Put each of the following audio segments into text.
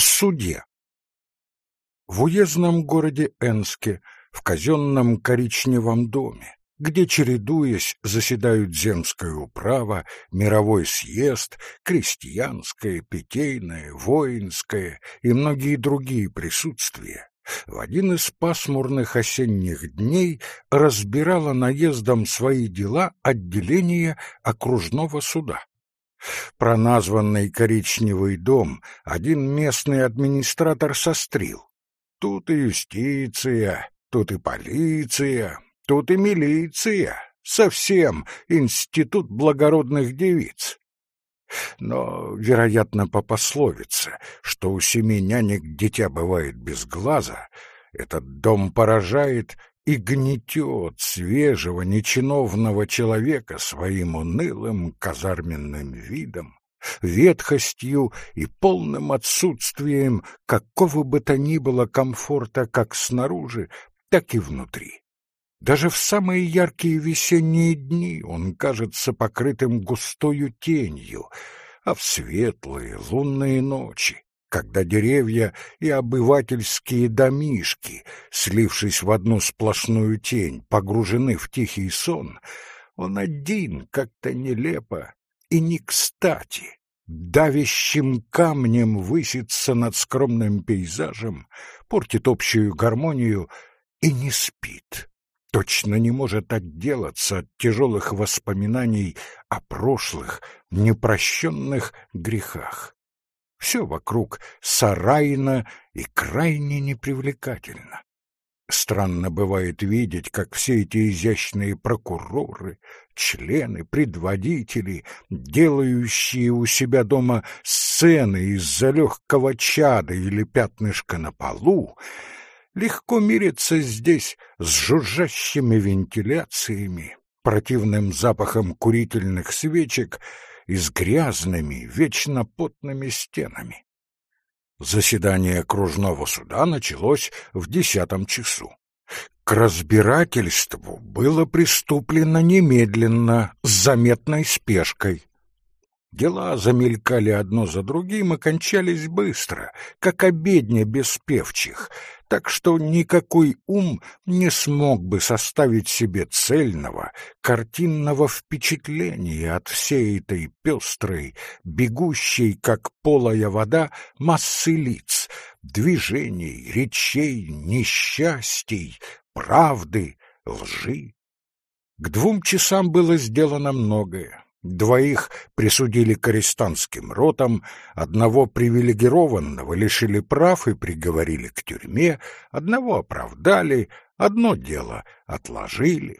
в суде. В уездном городе Энске, в казенном коричневом доме, где, чередуясь, заседают земская управа, мировой съезд, крестьянское, питейное, воинское и многие другие присутствия, в один из пасмурных осенних дней разбирала наездом свои дела отделение окружного суда. Проназванный коричневый дом один местный администратор сострил. Тут и юстиция, тут и полиция, тут и милиция, совсем институт благородных девиц. Но, вероятно, по пословице, что у семи нянек дитя бывает без глаза, этот дом поражает и гнетет свежего, нечиновного человека своим унылым казарменным видом, ветхостью и полным отсутствием какого бы то ни было комфорта как снаружи, так и внутри. Даже в самые яркие весенние дни он кажется покрытым густою тенью, а в светлые лунные ночи, когда деревья и обывательские домишки, слившись в одну сплошную тень, погружены в тихий сон, он один как-то нелепо и не кстати, давящим камнем высится над скромным пейзажем, портит общую гармонию и не спит точно не может отделаться от тяжелых воспоминаний о прошлых, непрощенных грехах. Все вокруг сарайно и крайне непривлекательно. Странно бывает видеть, как все эти изящные прокуроры, члены, предводители, делающие у себя дома сцены из-за легкого чада или пятнышка на полу, легко мириться здесь с жужжащими вентиляциями, противным запахом курительных свечек и с грязными, вечно потными стенами. Заседание окружного суда началось в десятом часу. К разбирательству было приступлено немедленно, с заметной спешкой. Дела замелькали одно за другим и кончались быстро, как обедня без певчих, так что никакой ум не смог бы составить себе цельного, картинного впечатления от всей этой пестрой, бегущей, как полая вода, массы лиц, движений, речей, несчастий, правды, лжи. К двум часам было сделано многое. Двоих присудили к арестантским ротам, одного привилегированного лишили прав и приговорили к тюрьме, одного оправдали, одно дело отложили.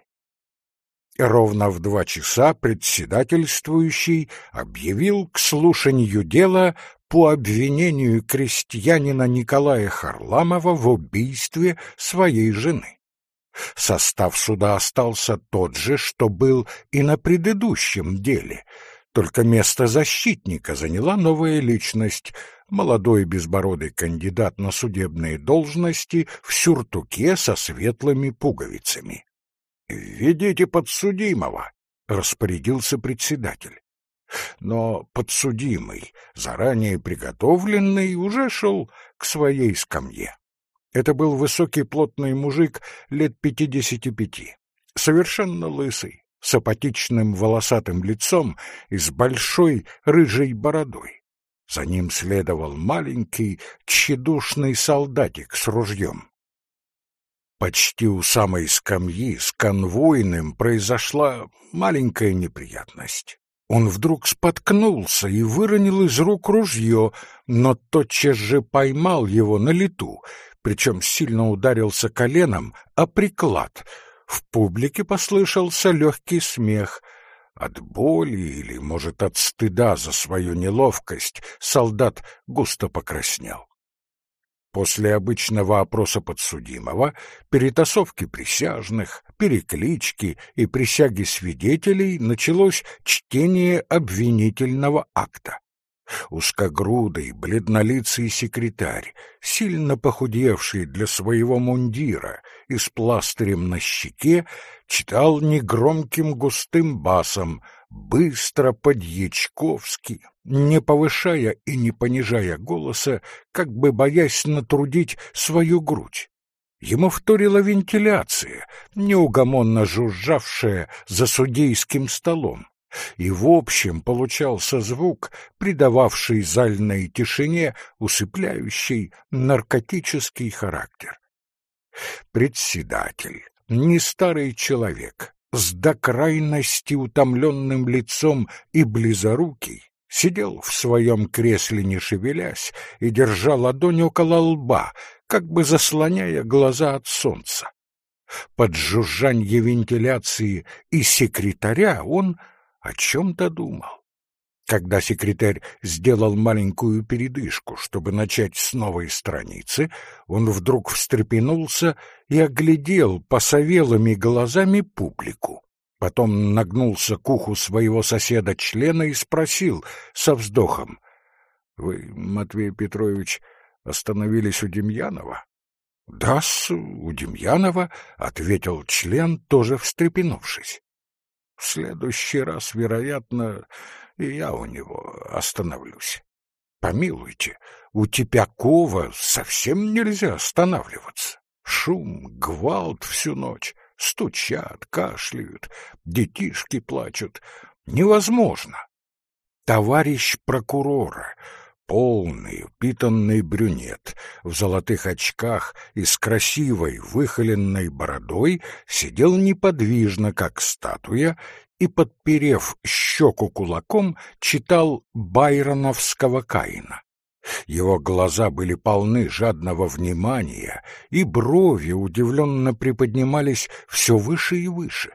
Ровно в два часа председательствующий объявил к слушанию дела по обвинению крестьянина Николая Харламова в убийстве своей жены. Состав суда остался тот же, что был и на предыдущем деле, только место защитника заняла новая личность, молодой безбородый кандидат на судебные должности в сюртуке со светлыми пуговицами. «Введите подсудимого», — распорядился председатель. Но подсудимый, заранее приготовленный, уже шел к своей скамье. Это был высокий плотный мужик лет пятидесяти пяти, совершенно лысый, с апатичным волосатым лицом и с большой рыжей бородой. За ним следовал маленький, тщедушный солдатик с ружьем. Почти у самой скамьи с конвойным произошла маленькая неприятность. Он вдруг споткнулся и выронил из рук ружье, но тотчас же поймал его на лету — причем сильно ударился коленом о приклад. В публике послышался легкий смех. От боли или, может, от стыда за свою неловкость солдат густо покраснел. После обычного опроса подсудимого, перетасовки присяжных, переклички и присяги свидетелей началось чтение обвинительного акта. Узкогрудый, бледнолицый секретарь, сильно похудевший для своего мундира и с пластырем на щеке, читал негромким густым басом, быстро по-дьячковски, не повышая и не понижая голоса, как бы боясь натрудить свою грудь. Ему вторила вентиляция, неугомонно жужжавшая за судейским столом. И в общем получался звук, придававший зальной тишине усыпляющий наркотический характер. Председатель, не старый человек, с до крайности утомленным лицом и близорукий, сидел в своем кресле, не шевелясь, и держал ладонь около лба, как бы заслоняя глаза от солнца. Под жужжанье вентиляции и секретаря он о чем-то думал. Когда секретарь сделал маленькую передышку, чтобы начать с новой страницы, он вдруг встрепенулся и оглядел посовелыми глазами публику. Потом нагнулся к уху своего соседа-члена и спросил со вздохом. — Вы, Матвей Петрович, остановились у Демьянова? — Да-с, у Демьянова, — ответил член, тоже встрепенувшись. — В следующий раз, вероятно, и я у него остановлюсь. Помилуйте, у Типякова совсем нельзя останавливаться. Шум, гвалт всю ночь, стучат, кашляют, детишки плачут. Невозможно. Товарищ прокурора, полный, упитанный брюнет, в золотых очках и с красивой выхоленной бородой, сидел неподвижно, как статуя, и, подперев щеку кулаком, читал байроновского Каина. Его глаза были полны жадного внимания, и брови удивленно приподнимались все выше и выше.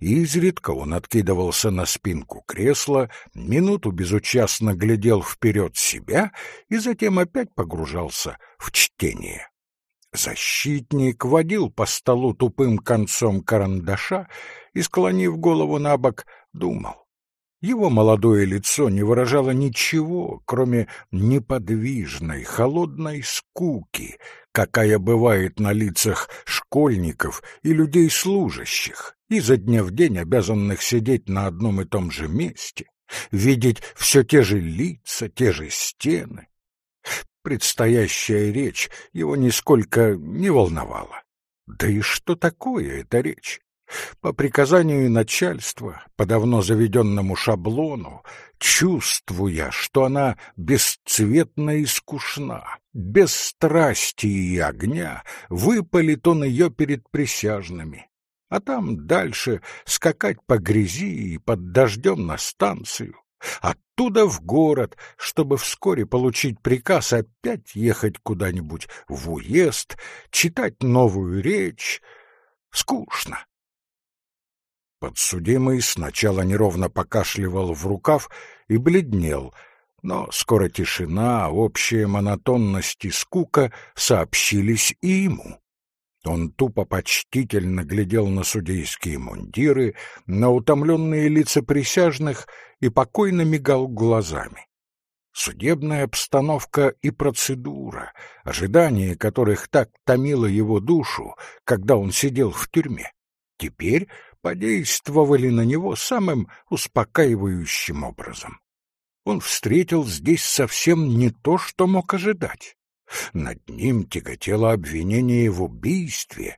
Изредка он откидывался на спинку кресла, минуту безучастно глядел вперед себя и затем опять погружался в чтение. Защитник водил по столу тупым концом карандаша и, склонив голову на бок, думал. Его молодое лицо не выражало ничего, кроме неподвижной, холодной скуки, какая бывает на лицах школьников и людей служащих, изо дня в день обязанных сидеть на одном и том же месте, видеть все те же лица, те же стены. Предстоящая речь его нисколько не волновала. Да и что такое эта речь? По приказанию начальства, по давно заведенному шаблону, чувствуя, что она бесцветна и скучна, без страсти и огня, выпалит он ее перед присяжными. А там дальше скакать по грязи и под дождем на станцию, оттуда в город, чтобы вскоре получить приказ опять ехать куда-нибудь в уезд, читать новую речь. Скучно. Подсудимый сначала неровно покашливал в рукав и бледнел, но скоро тишина, общая монотонность и скука сообщились и ему. Он тупо почтительно глядел на судейские мундиры, на утомленные лица присяжных и покойно мигал глазами. Судебная обстановка и процедура, ожидание которых так томило его душу, когда он сидел в тюрьме, теперь подействовали на него самым успокаивающим образом. Он встретил здесь совсем не то, что мог ожидать. Над ним тяготело обвинение в убийстве,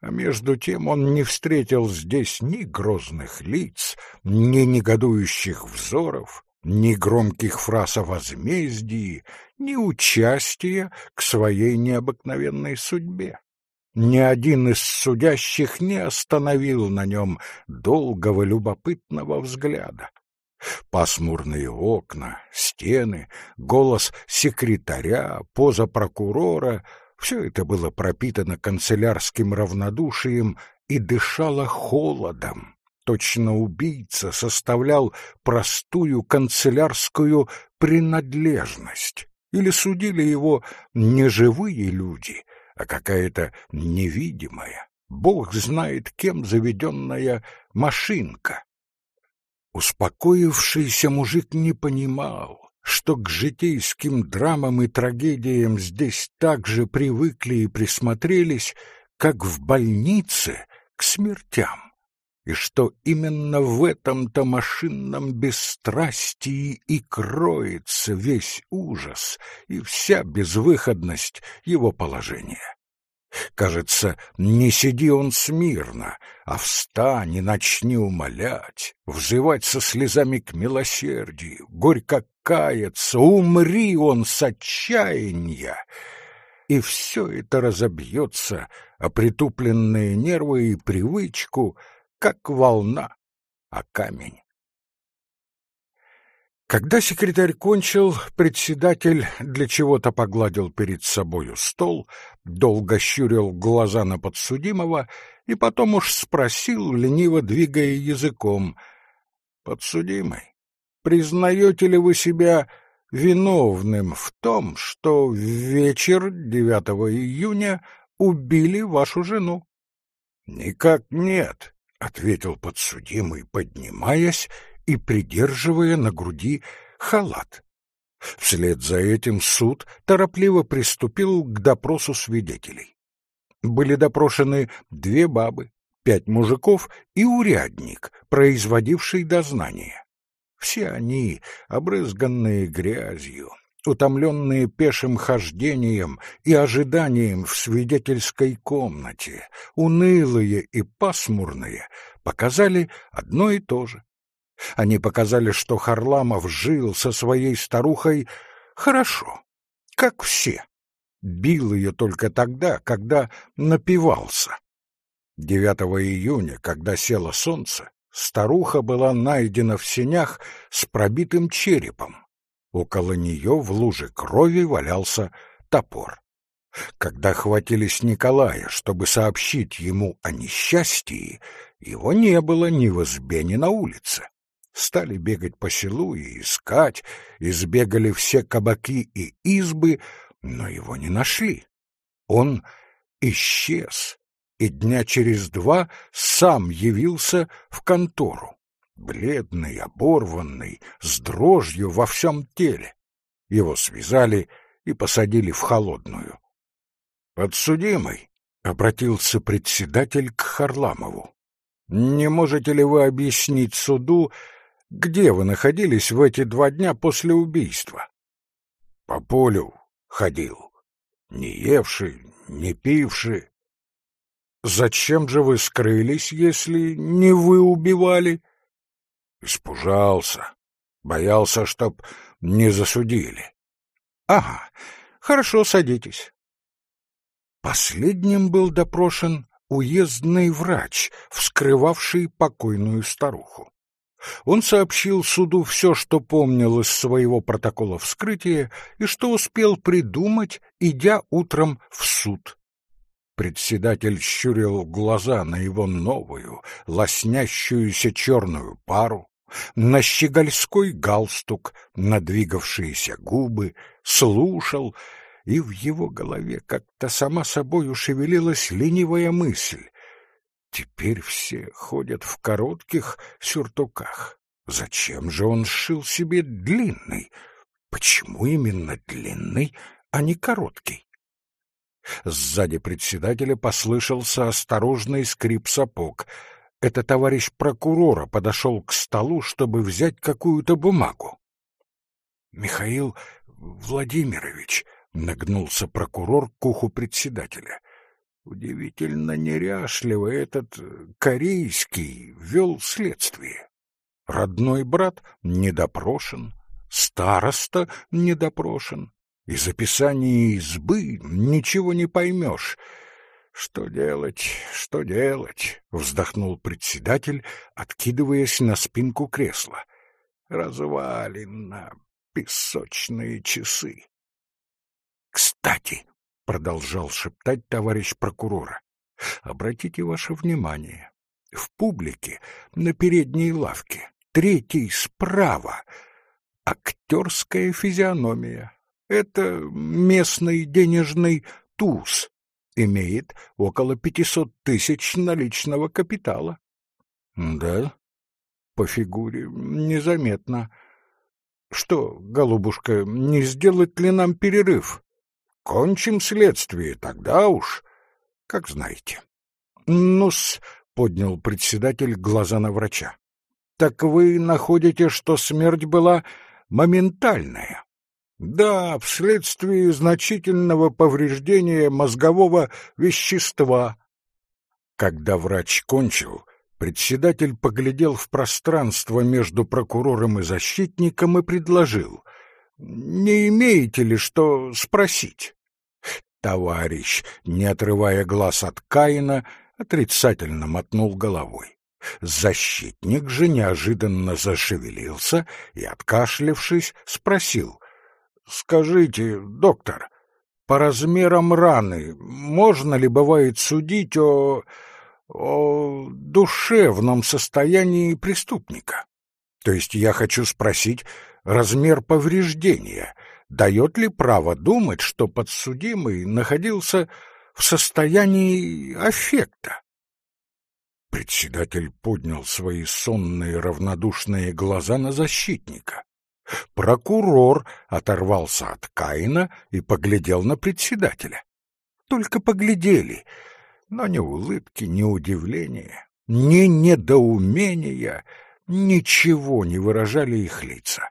а между тем он не встретил здесь ни грозных лиц, ни негодующих взоров, ни громких фраз о возмездии, ни участия к своей необыкновенной судьбе. Ни один из судящих не остановил на нем долгого любопытного взгляда. Пасмурные окна, стены, голос секретаря, поза прокурора — все это было пропитано канцелярским равнодушием и дышало холодом. Точно убийца составлял простую канцелярскую принадлежность. Или судили его не живые люди, а какая-то невидимая, бог знает кем заведенная машинка. Успокоившийся мужик не понимал, что к житейским драмам и трагедиям здесь так же привыкли и присмотрелись, как в больнице к смертям. И что именно в этом-то машинном бесстрастии и кроется весь ужас и вся безвыходность его положения. Кажется, не сиди он смирно, а встань и начни умолять, взывать со слезами к милосердию, горько каяться, умри он с отчаяния, и все это разобьется о притупленные нервы и привычку, как волна, а камень. Когда секретарь кончил, председатель для чего-то погладил перед собою стол, долго щурил глаза на подсудимого и потом уж спросил, лениво двигая языком, «Подсудимый, признаете ли вы себя виновным в том, что в вечер 9 июня убили вашу жену?» «Никак нет», — ответил подсудимый, поднимаясь и придерживая на груди халат. Вслед за этим суд торопливо приступил к допросу свидетелей. Были допрошены две бабы, пять мужиков и урядник, производивший дознание. Все они, обрызганные грязью, утомленные пешим хождением и ожиданием в свидетельской комнате, унылые и пасмурные, показали одно и то же они показали, что Харламов жил со своей старухой хорошо, как все. Бил ее только тогда, когда напивался. 9 июня, когда село солнце, старуха была найдена в сенях с пробитым черепом. Около нее в луже крови валялся топор. Когда хватились Николая, чтобы сообщить ему о несчастье, его не было ни в избе, ни на улице. Стали бегать по селу и искать, избегали все кабаки и избы, но его не нашли. Он исчез, и дня через два сам явился в контору, бледный, оборванный, с дрожью во всем теле. Его связали и посадили в холодную. «Подсудимый», — обратился председатель к Харламову, — «не можете ли вы объяснить суду, где вы находились в эти два дня после убийства? По полю ходил, не евший, не пивший. Зачем же вы скрылись, если не вы убивали? Испужался, боялся, чтоб не засудили. Ага, хорошо, садитесь. Последним был допрошен уездный врач, вскрывавший покойную старуху. Он сообщил суду все, что помнил из своего протокола вскрытия и что успел придумать, идя утром в суд. Председатель щурил глаза на его новую, лоснящуюся черную пару, на щегольской галстук, на двигавшиеся губы, слушал, и в его голове как-то сама собою шевелилась ленивая мысль. Теперь все ходят в коротких сюртуках. Зачем же он сшил себе длинный? Почему именно длинный, а не короткий? Сзади председателя послышался осторожный скрип сапог. Это товарищ прокурора подошел к столу, чтобы взять какую-то бумагу. — Михаил Владимирович, — нагнулся прокурор к уху председателя, — Удивительно неряшливо этот корейский вел следствие. Родной брат недопрошен, староста недопрошен. Из описания избы ничего не поймешь. Что делать, что делать? Вздохнул председатель, откидываясь на спинку кресла. Развалина, песочные часы. Кстати, — продолжал шептать товарищ прокурора. — Обратите ваше внимание. В публике, на передней лавке, третий справа, актерская физиономия. Это местный денежный туз. Имеет около пятисот тысяч наличного капитала. — Да? По фигуре незаметно. — Что, голубушка, не сделать ли нам перерыв? Кончим следствие, тогда уж, как знаете. Ну-с, — поднял председатель глаза на врача. «Так вы находите, что смерть была моментальная?» «Да, вследствие значительного повреждения мозгового вещества». Когда врач кончил, председатель поглядел в пространство между прокурором и защитником и предложил. «Не имеете ли что спросить?» Товарищ, не отрывая глаз от Каина, отрицательно мотнул головой. Защитник же неожиданно зашевелился и, откашлившись, спросил. — Скажите, доктор, по размерам раны можно ли бывает судить о... о душевном состоянии преступника? То есть я хочу спросить размер повреждения, дает ли право думать, что подсудимый находился в состоянии аффекта. Председатель поднял свои сонные равнодушные глаза на защитника. Прокурор оторвался от Каина и поглядел на председателя. Только поглядели, но ни улыбки, ни удивления, ни недоумения, ничего не выражали их лица.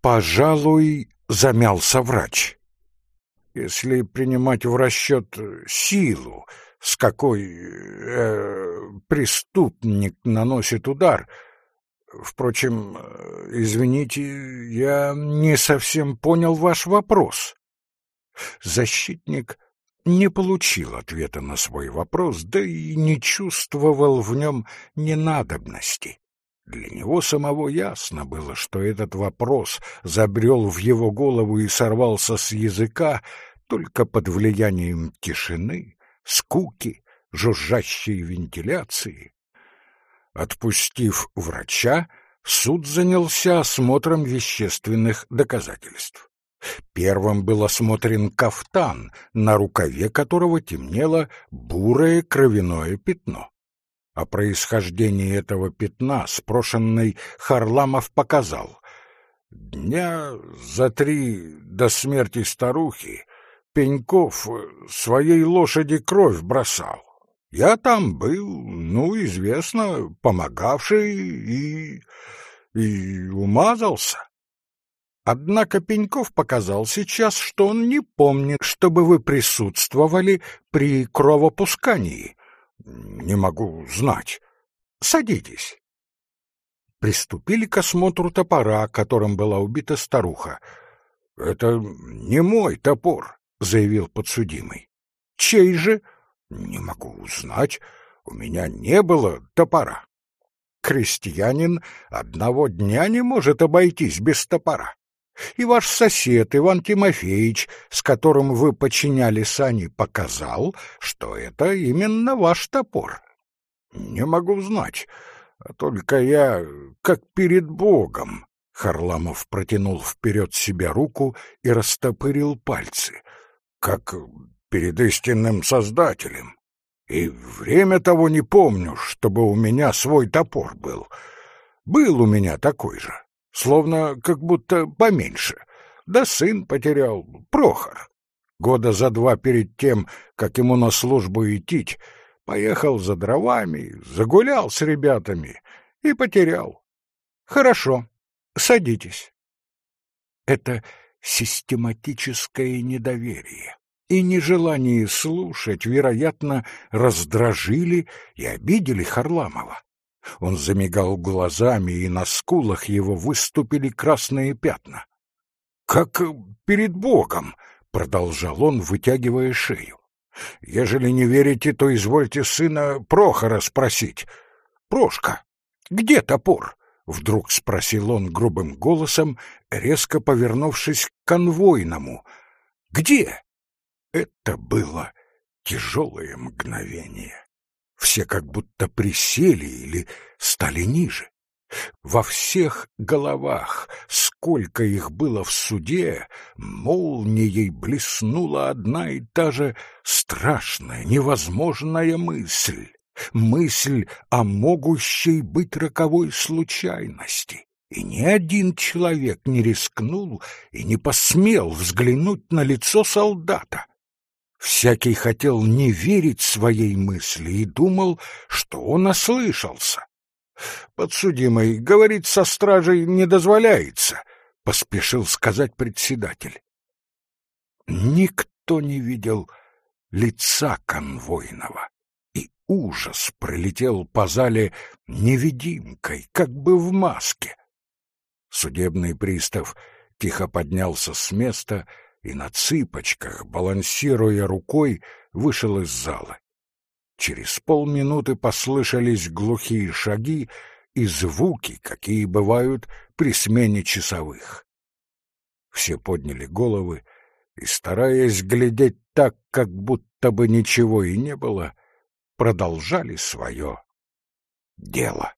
Пожалуй, замялся врач. Если принимать в расчет силу, с какой э, преступник наносит удар, впрочем, извините, я не совсем понял ваш вопрос. Защитник не получил ответа на свой вопрос, да и не чувствовал в нем ненадобности. Для него самого ясно было, что этот вопрос забрел в его голову и сорвался с языка только под влиянием тишины, скуки, жужжащей вентиляции. Отпустив врача, суд занялся осмотром вещественных доказательств. Первым был осмотрен кафтан, на рукаве которого темнело бурое кровяное пятно. О происхождении этого пятна спрошенный Харламов показал. Дня за три до смерти старухи Пеньков своей лошади кровь бросал. Я там был, ну, известно, помогавший и... и умазался. Однако Пеньков показал сейчас, что он не помнит, чтобы вы присутствовали при кровопускании, не могу знать. Садитесь. Приступили к осмотру топора, которым была убита старуха. — Это не мой топор, — заявил подсудимый. — Чей же? — Не могу узнать. У меня не было топора. Крестьянин одного дня не может обойтись без топора и ваш сосед Иван Тимофеевич, с которым вы починяли сани, показал, что это именно ваш топор. Не могу знать, а только я как перед Богом. Харламов протянул вперед себя руку и растопырил пальцы, как перед истинным Создателем. И время того не помню, чтобы у меня свой топор был. Был у меня такой же словно как будто поменьше. Да сын потерял, Прохор. Года за два перед тем, как ему на службу идти, поехал за дровами, загулял с ребятами и потерял. Хорошо, садитесь. Это систематическое недоверие и нежелание слушать, вероятно, раздражили и обидели Харламова. Он замигал глазами, и на скулах его выступили красные пятна. «Как перед Богом!» — продолжал он, вытягивая шею. «Ежели не верите, то извольте сына Прохора спросить. Прошка, где топор?» — вдруг спросил он грубым голосом, резко повернувшись к конвойному. «Где?» Это было тяжелое мгновение. Все как будто присели или стали ниже. Во всех головах, сколько их было в суде, молнией блеснула одна и та же страшная, невозможная мысль. Мысль о могущей быть роковой случайности. И ни один человек не рискнул и не посмел взглянуть на лицо солдата. Всякий хотел не верить своей мысли и думал, что он ослышался. «Подсудимый, говорить со стражей не дозволяется», — поспешил сказать председатель. Никто не видел лица конвойного, и ужас пролетел по зале невидимкой, как бы в маске. Судебный пристав тихо поднялся с места и на цыпочках, балансируя рукой, вышел из зала. Через полминуты послышались глухие шаги и звуки, какие бывают при смене часовых. Все подняли головы и, стараясь глядеть так, как будто бы ничего и не было, продолжали свое дело.